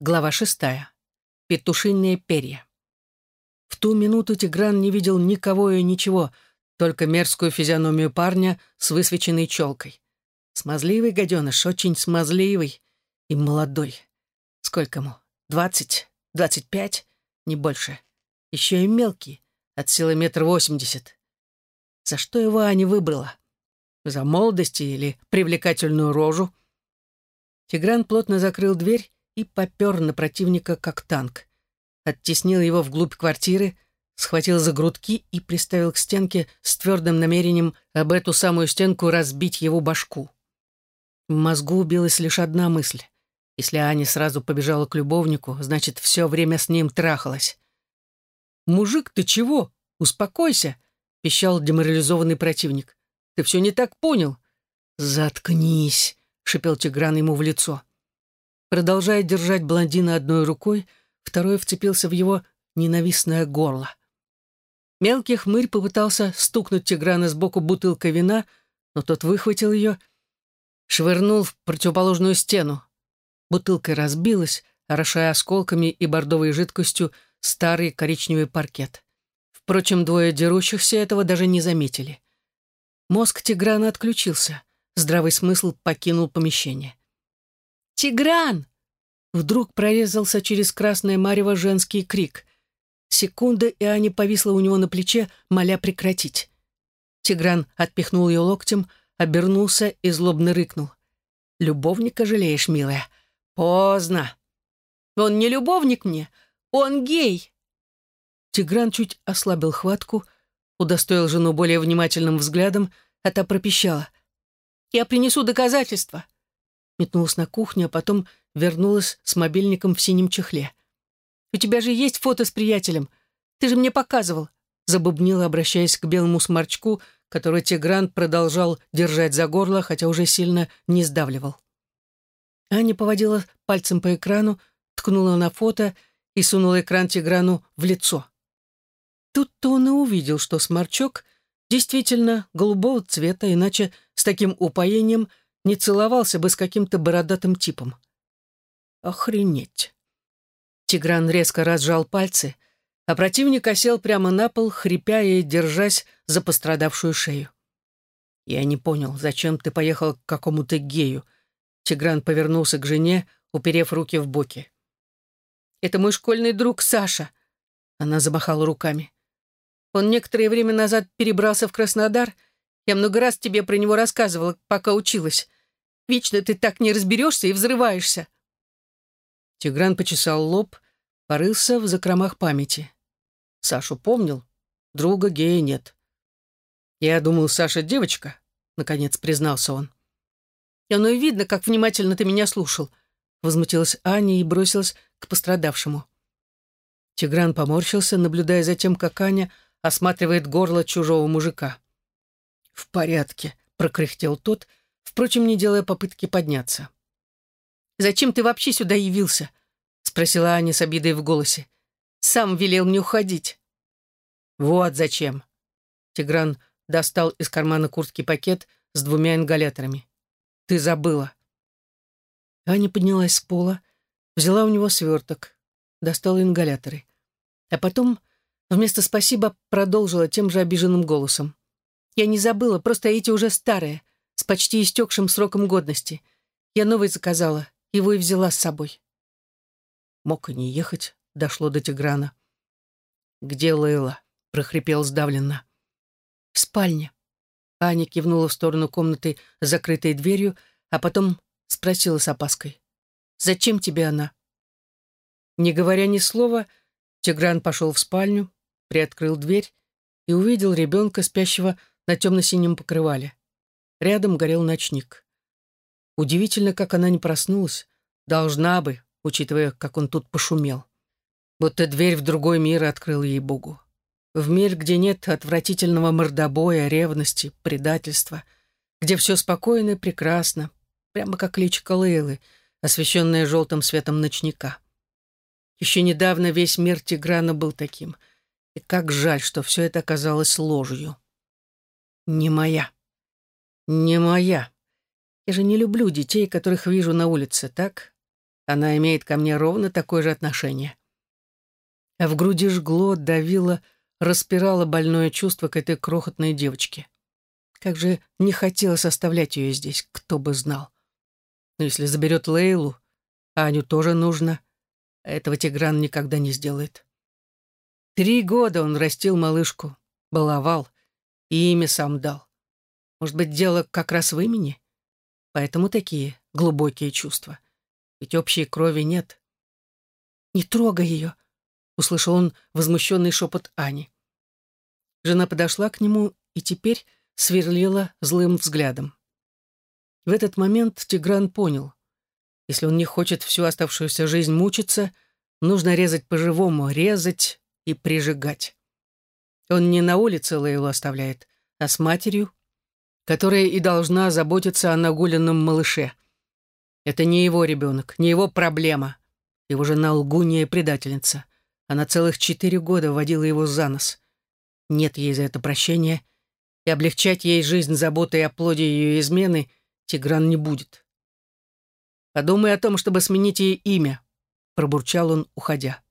Глава шестая. Петушиные перья. В ту минуту Тигран не видел никого и ничего, только мерзкую физиономию парня с высвеченной челкой. Смазливый гаденыш, очень смазливый и молодой. Сколько ему? Двадцать? Двадцать пять? Не больше. Еще и мелкий, от силы метр восемьдесят. За что его Аня выбрала? За молодость или привлекательную рожу? Тигран плотно закрыл дверь и попер на противника, как танк. Оттеснил его вглубь квартиры, схватил за грудки и приставил к стенке с твердым намерением об эту самую стенку разбить его башку. В мозгу убилась лишь одна мысль. Если Аня сразу побежала к любовнику, значит, все время с ним трахалась. «Мужик, ты чего? Успокойся!» — пищал деморализованный противник. «Ты все не так понял». «Заткнись!» — шипел Тигран ему в лицо. Продолжая держать блондина одной рукой, второй вцепился в его ненавистное горло. Мелкий хмырь попытался стукнуть Тиграна сбоку бутылкой вина, но тот выхватил ее, швырнул в противоположную стену. Бутылка разбилась, орошая осколками и бордовой жидкостью старый коричневый паркет. Впрочем, двое дерущихся этого даже не заметили. Мозг Тиграна отключился, здравый смысл покинул помещение. «Тигран!» Вдруг прорезался через красное марево женский крик. Секунда, и Аня повисла у него на плече, моля прекратить. Тигран отпихнул ее локтем, обернулся и злобно рыкнул. «Любовника жалеешь, милая? Поздно!» «Он не любовник мне, он гей!» Тигран чуть ослабил хватку, удостоил жену более внимательным взглядом, а та пропищала. «Я принесу доказательства!» Метнулась на кухню, а потом вернулась с мобильником в синем чехле. «У тебя же есть фото с приятелем. Ты же мне показывал», забубнила, обращаясь к белому сморчку, который Тигран продолжал держать за горло, хотя уже сильно не сдавливал. Аня поводила пальцем по экрану, ткнула на фото и сунула экран Тиграну в лицо. Тут-то он и увидел, что сморчок действительно голубого цвета, иначе с таким упоением не целовался бы с каким-то бородатым типом. Охренеть. Тигран резко разжал пальцы, а противник осел прямо на пол, хрипя и держась за пострадавшую шею. «Я не понял, зачем ты поехал к какому-то гею?» Тигран повернулся к жене, уперев руки в боки. «Это мой школьный друг Саша», — она замахала руками. «Он некоторое время назад перебрался в Краснодар. Я много раз тебе про него рассказывала, пока училась. Вечно ты так не разберешься и взрываешься. Тигран почесал лоб, порылся в закромах памяти. Сашу помнил, друга гея нет. «Я думал, Саша девочка», — наконец признался он. «И оно и видно, как внимательно ты меня слушал», — возмутилась Аня и бросилась к пострадавшему. Тигран поморщился, наблюдая за тем, как Аня осматривает горло чужого мужика. «В порядке», — прокряхтел тот, впрочем, не делая попытки подняться. «Зачем ты вообще сюда явился?» — спросила Аня с обидой в голосе. «Сам велел мне уходить». «Вот зачем». Тигран достал из кармана куртки пакет с двумя ингаляторами. «Ты забыла». Аня поднялась с пола, взяла у него сверток, достала ингаляторы. А потом, вместо «спасибо», продолжила тем же обиженным голосом. «Я не забыла, просто эти уже старые, с почти истекшим сроком годности. Я новый заказала. Его и взяла с собой. Мог и не ехать, дошло до Тиграна. «Где Лейла?» — прохрипел сдавленно. «В спальне». Аня кивнула в сторону комнаты, закрытой дверью, а потом спросила с опаской. «Зачем тебе она?» Не говоря ни слова, Тигран пошел в спальню, приоткрыл дверь и увидел ребенка, спящего на темно-синем покрывале. Рядом горел ночник. Удивительно, как она не проснулась. Должна бы, учитывая, как он тут пошумел. Будто дверь в другой мир открыл ей Богу. В мир, где нет отвратительного мордобоя, ревности, предательства, где все спокойно и прекрасно, прямо как личико Лейлы, освещенное желтым светом ночника. Еще недавно весь мир Тиграна был таким. И как жаль, что все это оказалось ложью. Не моя. Не моя. Я же не люблю детей, которых вижу на улице, так? Она имеет ко мне ровно такое же отношение. А в груди жгло, давило, распирало больное чувство к этой крохотной девочке. Как же не хотелось оставлять ее здесь, кто бы знал. Но если заберет Лейлу, Аню тоже нужно. Этого Тигран никогда не сделает. Три года он растил малышку, баловал и имя сам дал. Может быть, дело как раз в имени? Поэтому такие глубокие чувства. Ведь общей крови нет. «Не трогай ее!» — услышал он возмущенный шепот Ани. Жена подошла к нему и теперь сверлила злым взглядом. В этот момент Тигран понял. Если он не хочет всю оставшуюся жизнь мучиться, нужно резать по-живому, резать и прижигать. Он не на улице Лейлу оставляет, а с матерью, которая и должна заботиться о нагуленном малыше. Это не его ребенок, не его проблема. Его жена лгунья и предательница. Она целых четыре года водила его за нос. Нет ей за это прощения, и облегчать ей жизнь заботой о плоде ее измены Тигран не будет. «Подумай о том, чтобы сменить ей имя», — пробурчал он, уходя.